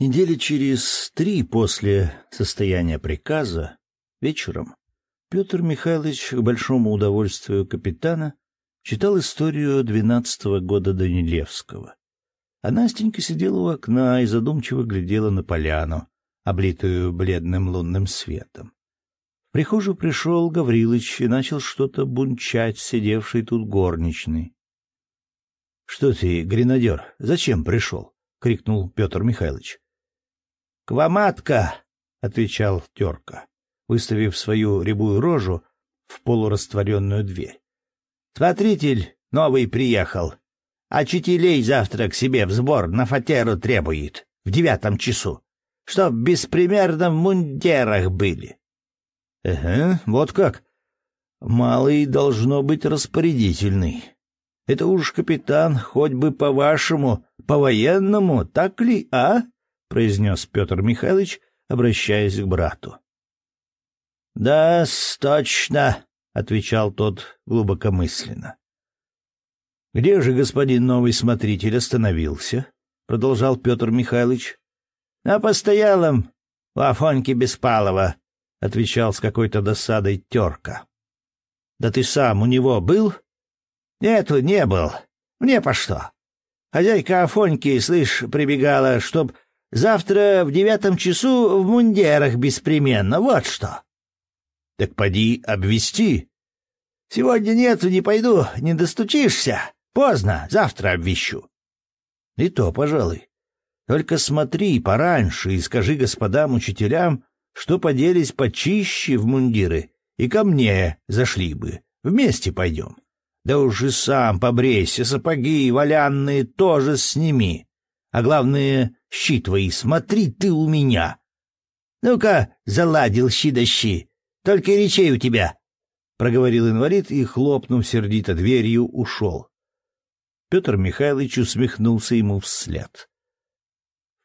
Недели через три после состояния приказа, вечером, Петр Михайлович, к большому удовольствию капитана, читал историю двенадцатого года Данилевского. А Настенька сидела у окна и задумчиво глядела на поляну, облитую бледным лунным светом. В прихожую пришел Гаврилыч и начал что-то бунчать, сидевший тут горничный. — Что ты, гренадер, зачем пришел? — крикнул Петр Михайлович. «Кваматка!» — отвечал Терка, выставив свою рябую рожу в полурастворенную дверь. «Смотритель новый приехал, а чителей завтра к себе в сбор на фатеру требует в девятом часу, чтоб беспримерно в мундирах были». «Ага, вот как. Малый должно быть распорядительный. Это уж капитан, хоть бы по-вашему, по-военному, так ли, а?» Произнес Петр Михайлович, обращаясь к брату. Да, точно, отвечал тот глубокомысленно. Где же господин новый смотритель остановился? продолжал Петр Михайлович. На постоялом у Афоньки Беспалова, отвечал с какой-то досадой терка. Да ты сам у него был? Нету, не был. Мне по что? Хозяйка Афоньки, слышь, прибегала, чтоб Завтра в девятом часу в мундирах беспременно, вот что. — Так поди обвести. — Сегодня нет, не пойду, не достучишься. Поздно, завтра обвещу. — И то, пожалуй. Только смотри пораньше и скажи господам учителям, что поделись почище в мундиры, и ко мне зашли бы. Вместе пойдем. Да уж и сам побрейся, сапоги валянные тоже сними. А главное, щи твои, смотри ты у меня. Ну-ка, заладил щи да щи. Только речей у тебя, — проговорил инвалид и, хлопнув сердито дверью, ушел. Петр Михайлович усмехнулся ему вслед.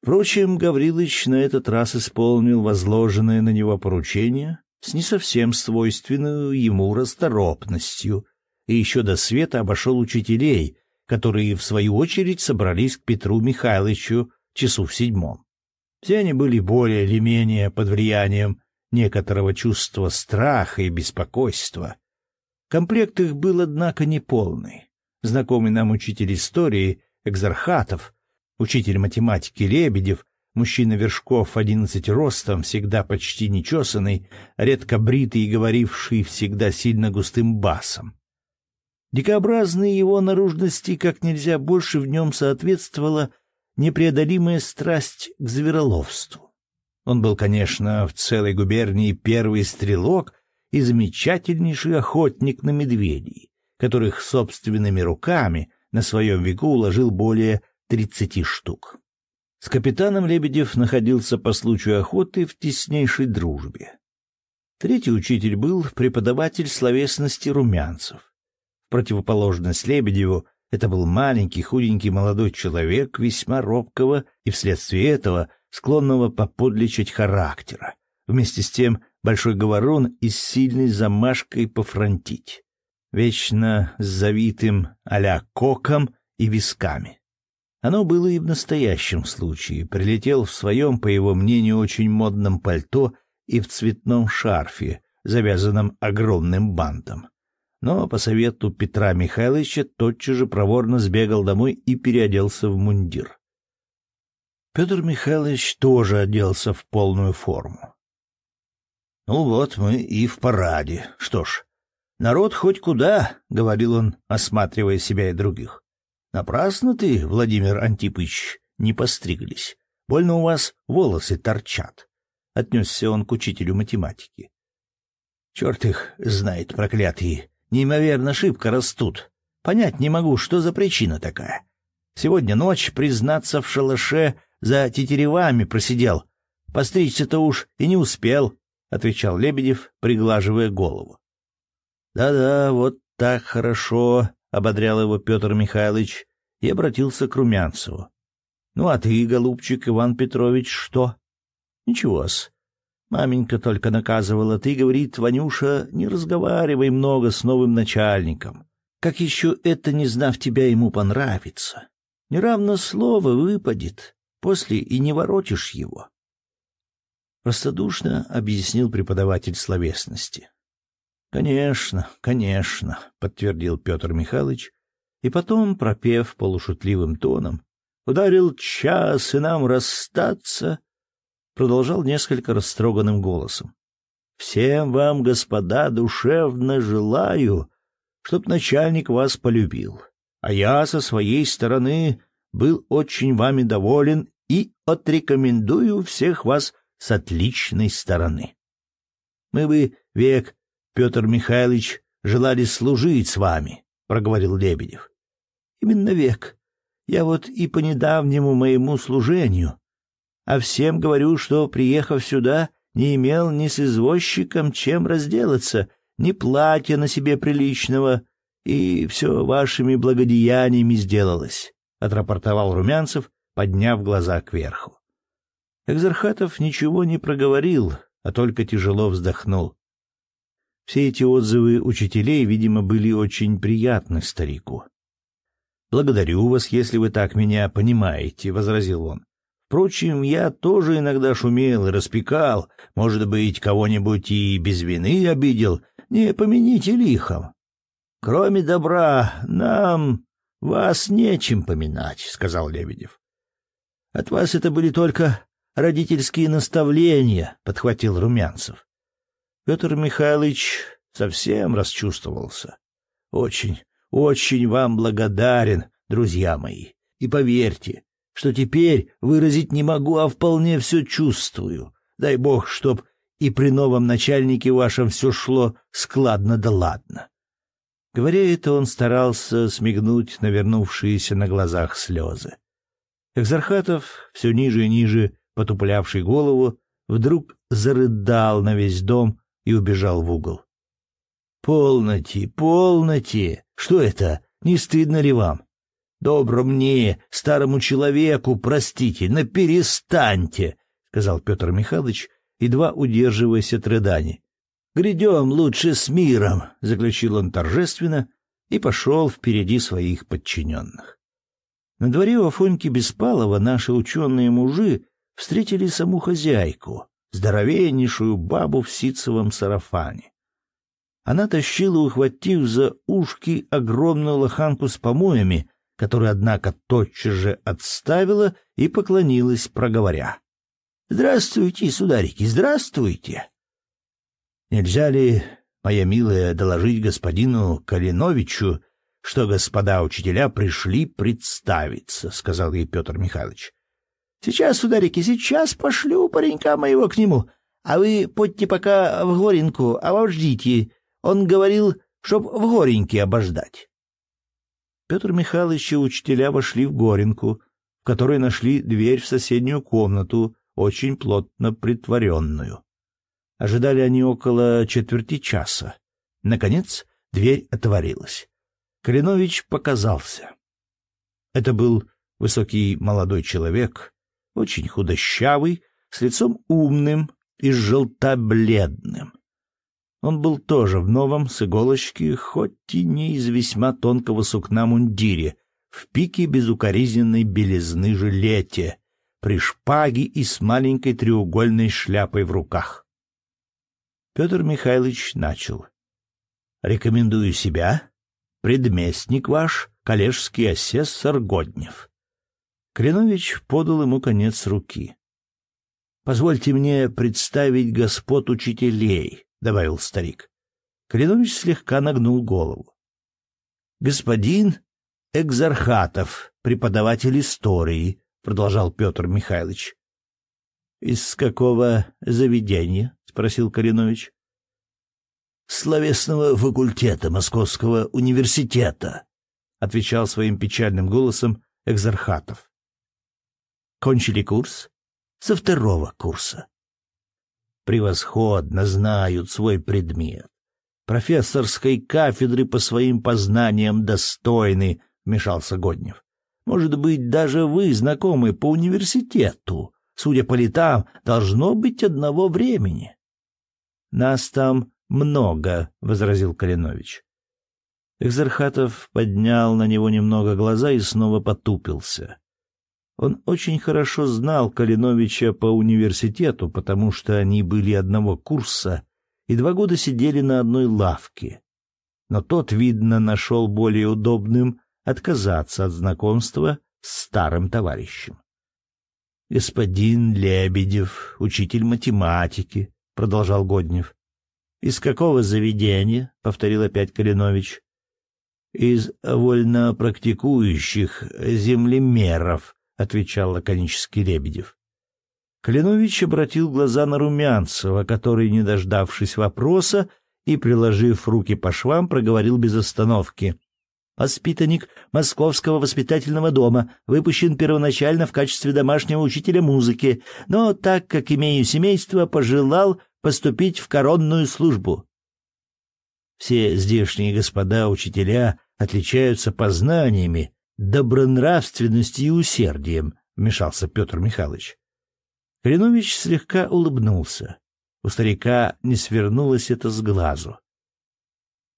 Впрочем, Гаврилыч на этот раз исполнил возложенное на него поручение с не совсем свойственной ему расторопностью и еще до света обошел учителей, которые, в свою очередь, собрались к Петру Михайловичу часу в седьмом. Все они были более или менее под влиянием некоторого чувства страха и беспокойства. Комплект их был, однако, неполный. Знакомый нам учитель истории Экзархатов, учитель математики Лебедев, мужчина вершков одиннадцати ростом, всегда почти нечесанный, редко бритый и говоривший всегда сильно густым басом. Дикообразной его наружности как нельзя больше в нем соответствовала непреодолимая страсть к звероловству. Он был, конечно, в целой губернии первый стрелок и замечательнейший охотник на медведей, которых собственными руками на своем веку уложил более тридцати штук. С капитаном Лебедев находился по случаю охоты в теснейшей дружбе. Третий учитель был преподаватель словесности румянцев. Противоположность Лебедеву это был маленький, худенький молодой человек, весьма робкого и вследствие этого склонного поподличать характера. Вместе с тем большой говорун и с сильной замашкой пофронтить. Вечно с завитым а коком и висками. Оно было и в настоящем случае. Прилетел в своем, по его мнению, очень модном пальто и в цветном шарфе, завязанном огромным бантом но по совету Петра Михайловича тотчас же проворно сбегал домой и переоделся в мундир. Петр Михайлович тоже оделся в полную форму. «Ну вот мы и в параде. Что ж, народ хоть куда», — говорил он, осматривая себя и других. «Напрасно ты, Владимир Антипыч, не постриглись. Больно у вас волосы торчат», — отнесся он к учителю математики. «Черт их знает, проклятые!» Неимоверно шибко растут. Понять не могу, что за причина такая. Сегодня ночь, признаться, в шалаше за тетеревами просидел. Постричься-то уж и не успел, — отвечал Лебедев, приглаживая голову. «Да — Да-да, вот так хорошо, — ободрял его Петр Михайлович и обратился к Румянцеву. — Ну а ты, голубчик Иван Петрович, что? — Ничего-с. Маменька только наказывала, ты, говорит, Ванюша, не разговаривай много с новым начальником. Как еще это, не знав тебя, ему понравится? Неравно слово выпадет. после и не воротишь его. Простодушно объяснил преподаватель словесности. Конечно, конечно, подтвердил Петр Михайлович, и потом, пропев полушутливым тоном, ударил час и нам расстаться, продолжал несколько растроганным голосом. Всем вам, господа, душевно желаю, чтоб начальник вас полюбил, а я со своей стороны был очень вами доволен и отрекомендую всех вас с отличной стороны. Мы бы, век, Петр Михайлович, желали служить с вами, — проговорил Лебедев. — Именно век. Я вот и по недавнему моему служению. А всем говорю, что, приехав сюда, не имел ни с извозчиком чем разделаться, ни платья на себе приличного, и все вашими благодеяниями сделалось, — отрапортовал Румянцев, подняв глаза кверху. Экзархатов ничего не проговорил, а только тяжело вздохнул. Все эти отзывы учителей, видимо, были очень приятны старику. «Благодарю вас, если вы так меня понимаете», — возразил он. «Впрочем, я тоже иногда шумел и распекал, может быть, кого-нибудь и без вины обидел, не помяните лихом. Кроме добра, нам вас нечем поминать, — сказал Лебедев. — От вас это были только родительские наставления, — подхватил Румянцев. Петр Михайлович совсем расчувствовался. Очень, очень вам благодарен, друзья мои. И поверьте, что теперь выразить не могу, а вполне все чувствую. Дай бог, чтоб и при новом начальнике вашем все шло складно да ладно. Говоря это, он старался смигнуть навернувшиеся на глазах слезы. Экзархатов, все ниже и ниже потуплявший голову, вдруг зарыдал на весь дом и убежал в угол. «Полноте, полноте! Что это? Не стыдно ли вам? Добро мне, старому человеку, простите, но перестаньте!» — сказал Петр Михайлович, едва удерживаясь от рыданий. Грядем лучше с миром, — заключил он торжественно и пошел впереди своих подчиненных. На дворе у Афоньки Беспалова наши ученые-мужи встретили саму хозяйку, здоровеннейшую бабу в ситцевом сарафане. Она тащила, ухватив за ушки, огромную лоханку с помоями, которую, однако, тотчас же отставила и поклонилась, проговоря. — Здравствуйте, сударики, здравствуйте! Нельзя ли, моя милая, доложить господину Калиновичу, что господа учителя пришли представиться, — сказал ей Петр Михайлович. — Сейчас, сударики, сейчас пошлю паренька моего к нему, а вы подьте пока в Горенку, а обождите. Он говорил, чтоб в Гореньке обождать. Петр Михайлович и учителя вошли в Горенку, в которой нашли дверь в соседнюю комнату, очень плотно притворенную. Ожидали они около четверти часа. Наконец дверь отворилась. Калинович показался. Это был высокий молодой человек, очень худощавый, с лицом умным и желто-бледным. Он был тоже в новом с иголочки, хоть и не из весьма тонкого сукна мундире, в пике безукоризненной белизны жилете, при шпаге и с маленькой треугольной шляпой в руках. Петр Михайлович начал. «Рекомендую себя, предместник ваш, коллежский асессор Годнев». Кренович подал ему конец руки. «Позвольте мне представить господ учителей», — добавил старик. Кренович слегка нагнул голову. «Господин Экзархатов, преподаватель истории», — продолжал Петр Михайлович. «Из какого заведения?» — спросил Калинович. «Словесного факультета Московского университета», — отвечал своим печальным голосом Экзархатов. «Кончили курс?» «Со второго курса». «Превосходно знают свой предмет. Профессорской кафедры по своим познаниям достойны», — вмешался Годнев. «Может быть, даже вы знакомы по университету?» судя по летам, должно быть одного времени. — Нас там много, — возразил Калинович. Экзархатов поднял на него немного глаза и снова потупился. Он очень хорошо знал Калиновича по университету, потому что они были одного курса и два года сидели на одной лавке. Но тот, видно, нашел более удобным отказаться от знакомства с старым товарищем. «Господин Лебедев, учитель математики», — продолжал Годнев. «Из какого заведения?» — повторил опять Калинович. «Из вольно землемеров», — отвечал лаконически Лебедев. Калинович обратил глаза на Румянцева, который, не дождавшись вопроса и, приложив руки по швам, проговорил без остановки. «Воспитанник Московского воспитательного дома, выпущен первоначально в качестве домашнего учителя музыки, но, так как имею семейство, пожелал поступить в коронную службу». Все здешние господа учителя отличаются познаниями, добронравственностью и усердием, — вмешался Петр Михайлович. Калинович слегка улыбнулся. У старика не свернулось это с глазу.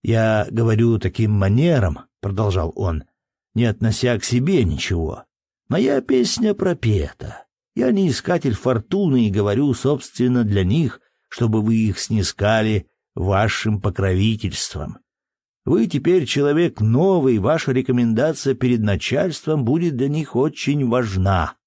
«Я говорю таким манером», — продолжал он, не относя к себе ничего. «Моя песня пропета. Я не искатель фортуны и говорю, собственно, для них, чтобы вы их снискали вашим покровительством. Вы теперь человек новый, ваша рекомендация перед начальством будет для них очень важна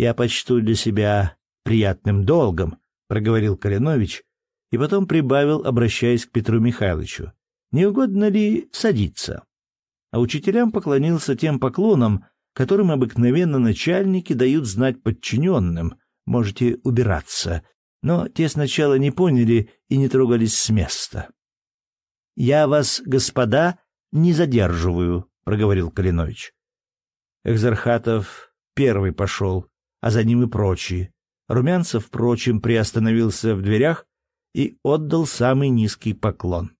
я почту для себя приятным долгом, проговорил Калинович и потом прибавил, обращаясь к Петру Михайловичу. Не угодно ли садиться? А учителям поклонился тем поклоном, которым обыкновенно начальники дают знать подчиненным. Можете убираться. Но те сначала не поняли и не трогались с места. «Я вас, господа, не задерживаю», — проговорил Калинович. Экзархатов первый пошел, а за ним и прочие. Румянцев, впрочем, приостановился в дверях и отдал самый низкий поклон.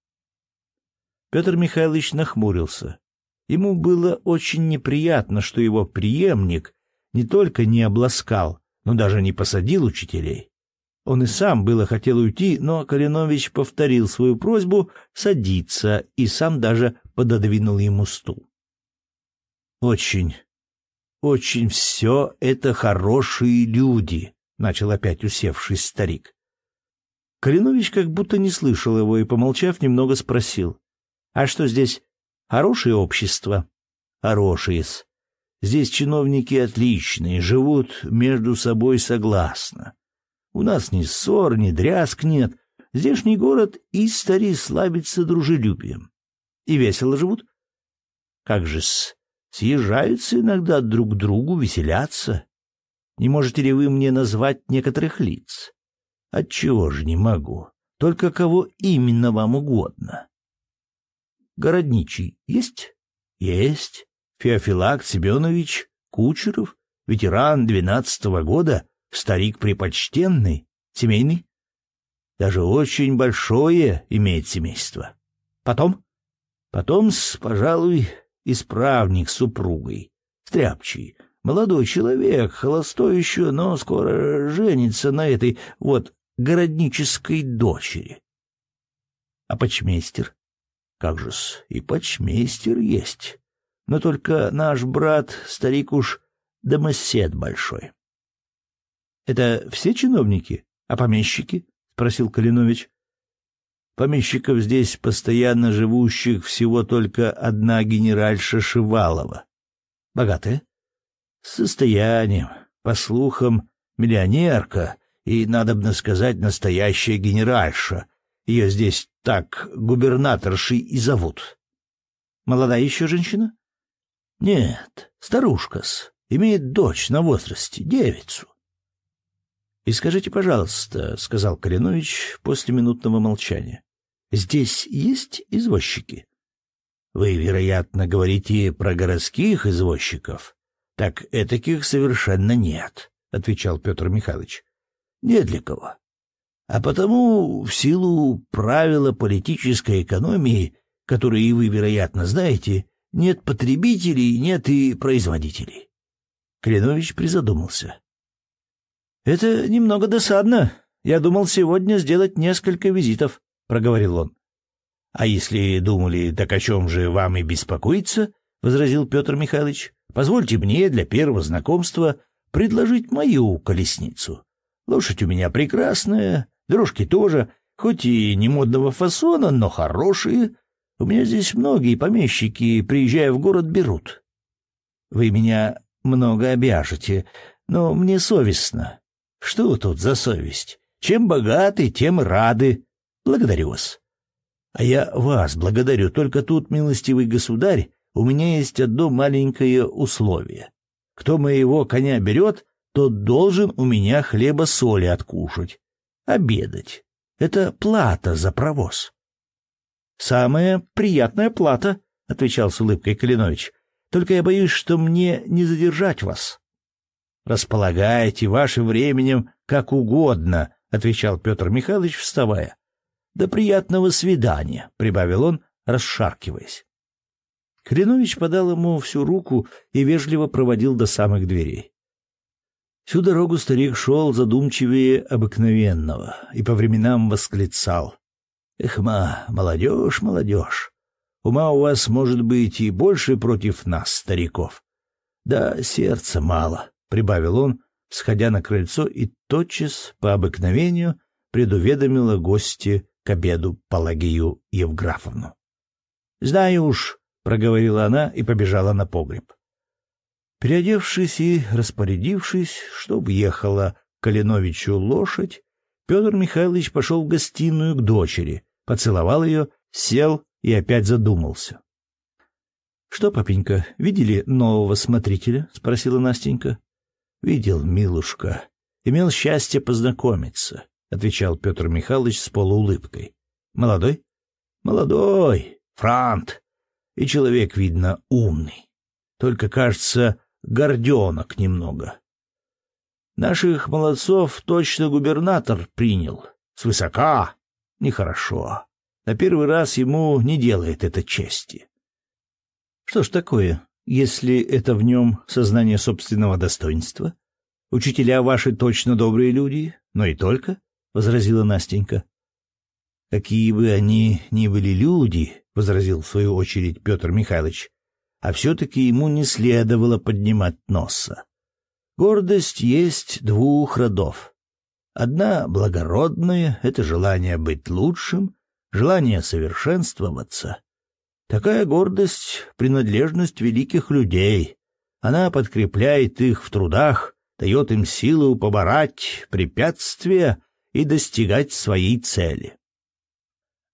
Петр Михайлович нахмурился. Ему было очень неприятно, что его преемник не только не обласкал, но даже не посадил учителей. Он и сам было хотел уйти, но Калинович повторил свою просьбу садиться и сам даже пододвинул ему стул. Очень очень все это хорошие люди, — начал опять усевшись старик. Калинович как будто не слышал его и, помолчав, немного спросил. — А что здесь? Хорошее общество? — Хорошие-с. Здесь чиновники отличные, живут между собой согласно. У нас ни ссор, ни дрязг нет. Здешний город и стари славится дружелюбием. И весело живут. Как же-с, съезжаются иногда друг к другу, веселятся. Не можете ли вы мне назвать некоторых лиц? Отчего же не могу? Только кого именно вам угодно. Городничий есть? Есть. Феофилакт Семенович Кучеров, ветеран двенадцатого года, старик припочтенный, семейный. Даже очень большое имеет семейство. Потом? Потом, пожалуй, исправник с супругой. Стряпчий. Молодой человек, холостой еще, но скоро женится на этой вот городнической дочери. А почмейстер? Как же-с, и почмейстер есть. Но только наш брат, старик уж, домосед большой. — Это все чиновники? А помещики? — спросил Калинович. Помещиков здесь, постоянно живущих, всего только одна генеральша Шивалова. Богатая? С состоянием. По слухам, миллионерка и, надобно сказать, настоящая генеральша. Ее здесь так губернаторшей и зовут. Молодая еще женщина? Нет, старушка-с. Имеет дочь на возрасте, девицу. — И скажите, пожалуйста, — сказал Калинович после минутного молчания, Здесь есть извозчики? Вы, вероятно, говорите про городских извозчиков. Так этаких совершенно нет, отвечал Петр Михайлович. Не для кого. А потому, в силу правила политической экономии, которые вы, вероятно, знаете, нет потребителей, нет и производителей. Кленович призадумался. Это немного досадно. Я думал сегодня сделать несколько визитов проговорил он. А если думали, так о чем же вам и беспокоиться, — возразил Петр Михайлович. — Позвольте мне для первого знакомства предложить мою колесницу. Лошадь у меня прекрасная, дрожки тоже, хоть и не модного фасона, но хорошие. У меня здесь многие помещики, приезжая в город, берут. Вы меня много обяжете, но мне совестно. Что тут за совесть? Чем богаты, тем рады. Благодарю вас. А я вас благодарю, только тут, милостивый государь, у меня есть одно маленькое условие. Кто моего коня берет, тот должен у меня хлеба-соли откушать, обедать. Это плата за провоз. — Самая приятная плата, — отвечал с улыбкой Калинович. — Только я боюсь, что мне не задержать вас. — Располагайте вашим временем как угодно, — отвечал Петр Михайлович, вставая. — До приятного свидания, — прибавил он, расшаркиваясь. Калинович подал ему всю руку и вежливо проводил до самых дверей. Всю дорогу старик шел задумчивее обыкновенного и по временам восклицал. «Эх, ма, молодежь, молодежь! Ума у вас, может быть, и больше против нас, стариков. Да сердца мало», — прибавил он, сходя на крыльцо и тотчас, по обыкновению, предуведомил о гости к обеду Палагию Евграфовну. «Знаю уж», — проговорила она и побежала на погреб. Переодевшись и распорядившись, чтоб ехала Калиновичу лошадь, Петр Михайлович пошел в гостиную к дочери, поцеловал ее, сел и опять задумался. — Что, папенька, видели нового смотрителя? — спросила Настенька. — Видел, милушка. Имел счастье познакомиться, — отвечал Петр Михайлович с полуулыбкой. — Молодой? — Молодой, франт. И человек, видно, умный. Только, кажется, горденок немного. Наших молодцов точно губернатор принял. Свысока. Нехорошо. На первый раз ему не делает это чести. Что ж такое, если это в нем сознание собственного достоинства? Учителя ваши точно добрые люди, но и только, — возразила Настенька. Какие бы они ни были люди, — возразил в свою очередь Петр Михайлович, а все-таки ему не следовало поднимать носа. Гордость есть двух родов. Одна благородная — это желание быть лучшим, желание совершенствоваться. Такая гордость — принадлежность великих людей. Она подкрепляет их в трудах, дает им силу побороть препятствия и достигать своей цели.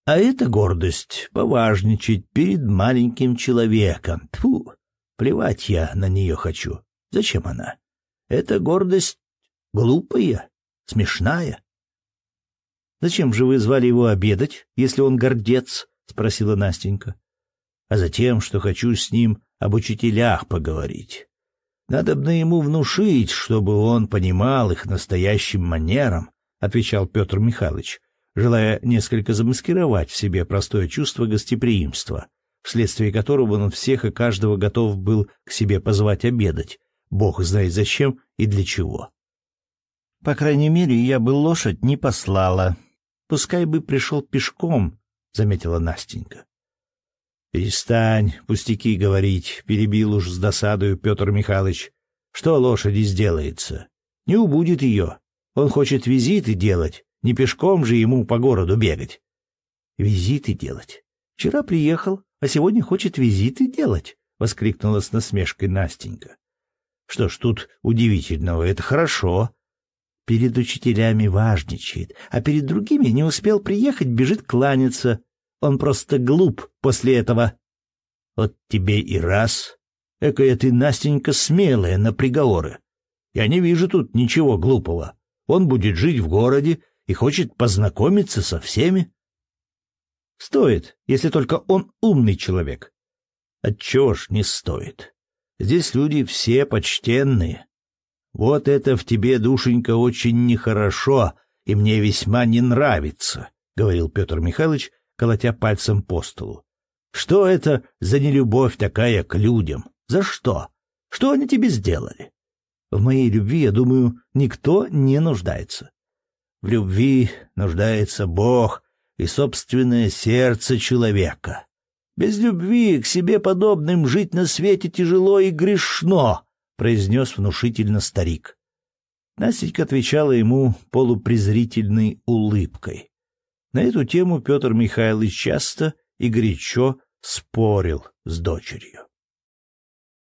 А эта гордость — поважничать перед маленьким человеком. Тьфу, плевать я на нее хочу. Зачем она? Эта гордость глупая, смешная. — Зачем же вы звали его обедать, если он гордец? — спросила Настенька. — А затем, что хочу с ним об учителях поговорить. Надо бы ему внушить, чтобы он понимал их настоящим манерам, — отвечал Петр Михайлович желая несколько замаскировать в себе простое чувство гостеприимства, вследствие которого он всех и каждого готов был к себе позвать обедать, бог знает зачем и для чего. По крайней мере, я бы лошадь не послала. Пускай бы пришел пешком, — заметила Настенька. — Перестань пустяки говорить, — перебил уж с досадою Петр Михайлович. — Что лошади сделается? Не убудет ее. Он хочет визиты делать, не пешком же ему по городу бегать. Визиты делать. Вчера приехал, а сегодня хочет визиты делать, — воскликнула с насмешкой Настенька. Что ж тут удивительного, это хорошо. Перед учителями важничает, а перед другими не успел приехать, бежит кланяться. Он просто глуп после этого. Вот тебе и раз. Экая ты, Настенька, смелая на приговоры. Я не вижу тут ничего глупого. Он будет жить в городе, и хочет познакомиться со всеми. Стоит, если только он умный человек. Отчего ж не стоит? Здесь люди все почтенные. Вот это в тебе, душенька, очень нехорошо и мне весьма не нравится, — говорил Петр Михайлович, колотя пальцем по столу. Что это за нелюбовь такая к людям? За что? Что они тебе сделали? В моей любви, я думаю, никто не нуждается. В любви нуждается Бог и собственное сердце человека. Без любви к себе подобным жить на свете тяжело и грешно, произнес внушительно старик. Настенька отвечала ему полупрезрительной улыбкой. На эту тему Петр Михайлович часто и горячо спорил с дочерью.